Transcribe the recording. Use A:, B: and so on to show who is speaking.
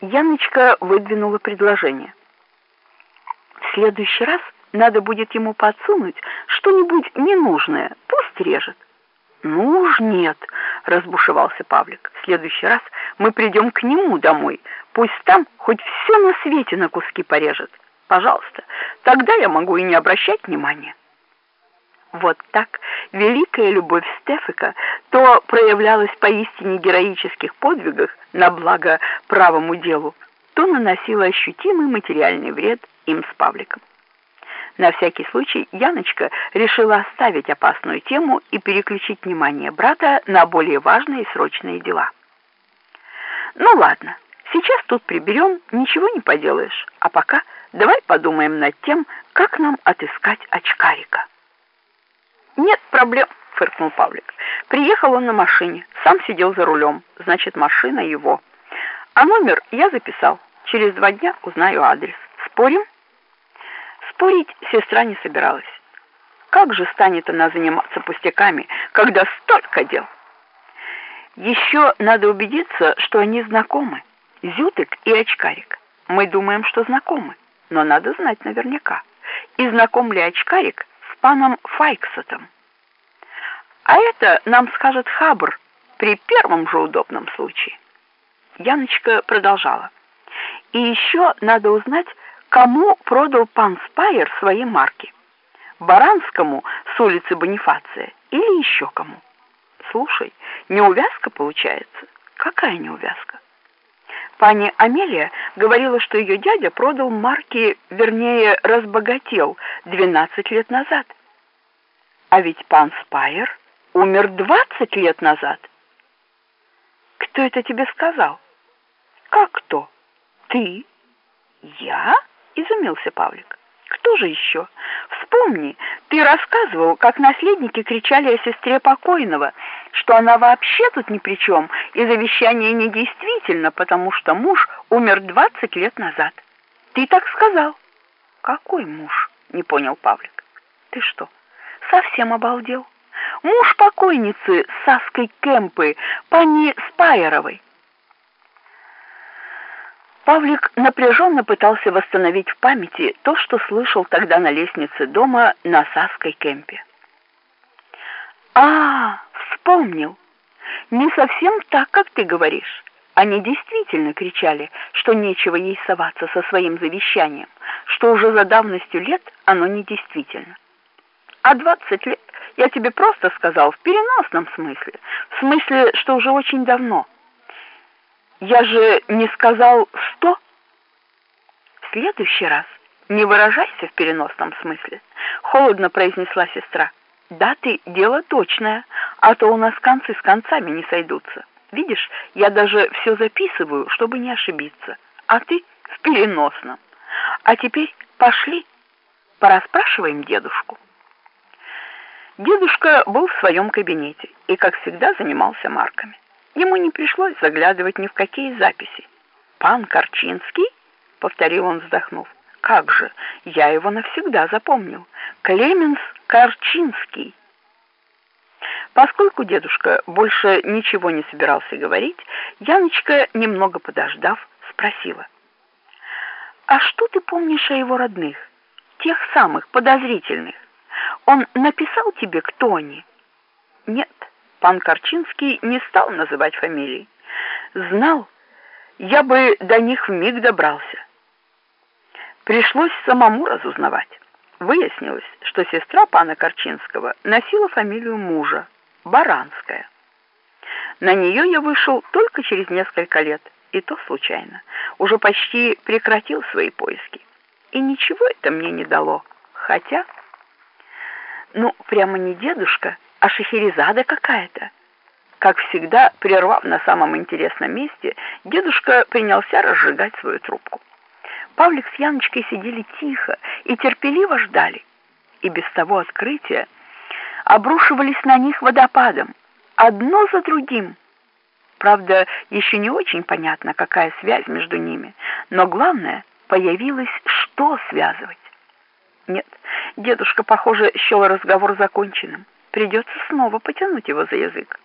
A: Яночка выдвинула предложение. В следующий раз надо будет ему подсунуть что-нибудь ненужное, пусть режет. Ну уж нет, разбушевался Павлик. В следующий раз мы придем к нему домой. Пусть там хоть все на свете на куски порежет. Пожалуйста, тогда я могу и не обращать внимания. Вот так великая любовь Стефика то проявлялась поистине героических подвигах на благо правому делу, то наносила ощутимый материальный вред им с Павликом. На всякий случай Яночка решила оставить опасную тему и переключить внимание брата на более важные и срочные дела. Ну ладно, сейчас тут приберем, ничего не поделаешь, а пока давай подумаем над тем, как нам отыскать очкарика. Нет проблем, фыркнул Павлик. Приехал он на машине, сам сидел за рулем, значит, машина его. А номер я записал. Через два дня узнаю адрес. Спорим? Спорить сестра не собиралась. Как же станет она заниматься пустяками, когда столько дел? Еще надо убедиться, что они знакомы. Зютык и очкарик. Мы думаем, что знакомы, но надо знать наверняка. И знаком ли очкарик паном Файксотом? А это нам скажет Хабр при первом же удобном случае. Яночка продолжала. И еще надо узнать, кому продал пан Спайер свои марки. Баранскому с улицы Бонифация или еще кому. Слушай, неувязка получается. Какая неувязка? Пани Амелия говорила, что ее дядя продал марки, вернее, разбогател 12 лет назад. А ведь пан Спайер умер двадцать лет назад. Кто это тебе сказал? Как кто? Ты? Я? Изумился Павлик. Кто же еще? Вспомни, ты рассказывал, как наследники кричали о сестре покойного, что она вообще тут ни при чем, и завещание недействительно, потому что муж умер двадцать лет назад. Ты так сказал. Какой муж? Не понял Павлик. Ты что, совсем обалдел? муж покойницы Саской Кемпы, пани Спайеровой. Павлик напряженно пытался восстановить в памяти то, что слышал тогда на лестнице дома на Саской Кемпе. А, вспомнил. Не совсем так, как ты говоришь. Они действительно кричали, что нечего ей соваться со своим завещанием, что уже за давностью лет оно недействительно. А двадцать лет я тебе просто сказал в переносном смысле, в смысле, что уже очень давно. Я же не сказал сто. В следующий раз не выражайся в переносном смысле, холодно произнесла сестра. Да ты дело точное, а то у нас концы с концами не сойдутся. Видишь, я даже все записываю, чтобы не ошибиться. А ты в переносном. А теперь пошли, пораспрашиваем дедушку. Дедушка был в своем кабинете и, как всегда, занимался марками. Ему не пришлось заглядывать ни в какие записи. «Пан Корчинский?» — повторил он, вздохнув. «Как же, я его навсегда запомнил. Клеменс Корчинский». Поскольку дедушка больше ничего не собирался говорить, Яночка, немного подождав, спросила. «А что ты помнишь о его родных, тех самых подозрительных?» Он написал тебе, кто они? Нет, пан Корчинский не стал называть фамилии. Знал, я бы до них вмиг добрался. Пришлось самому разузнавать. Выяснилось, что сестра пана Корчинского носила фамилию мужа, Баранская. На нее я вышел только через несколько лет, и то случайно. Уже почти прекратил свои поиски. И ничего это мне не дало, хотя... Ну, прямо не дедушка, а Шахерезада какая-то. Как всегда, прервав на самом интересном месте, дедушка принялся разжигать свою трубку. Павлик с Яночкой сидели тихо и терпеливо ждали. И без того открытия обрушивались на них водопадом, одно за другим. Правда, еще не очень понятно, какая связь между ними, но главное, появилось, что связывать. Нет, дедушка, похоже, счел разговор законченным. Придется снова потянуть его за язык.